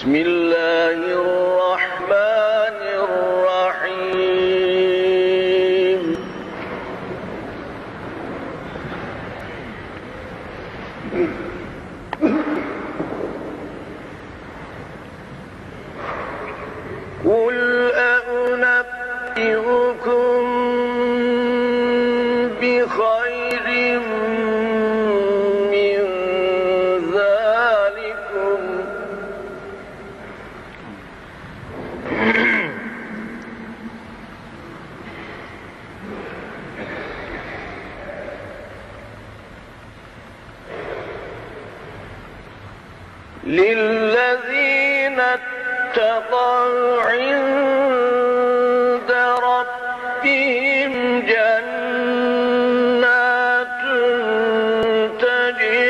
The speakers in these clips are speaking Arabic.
بسم الله الرحمن للذين اتقوا عند ربهم جنات تجري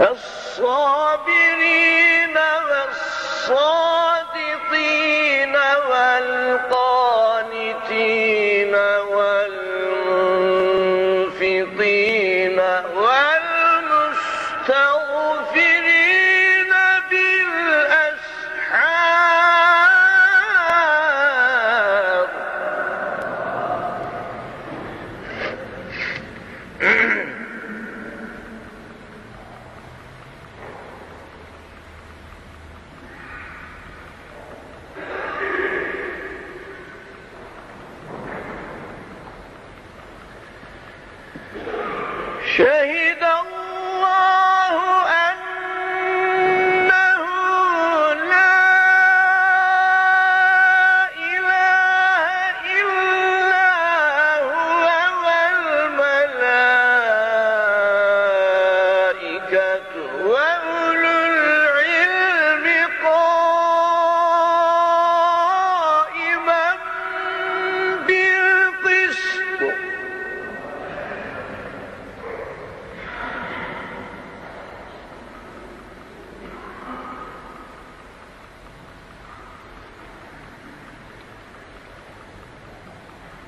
الصابرين Sure, he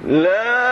لا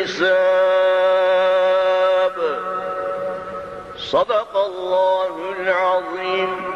الحساب. صدق الله العظيم.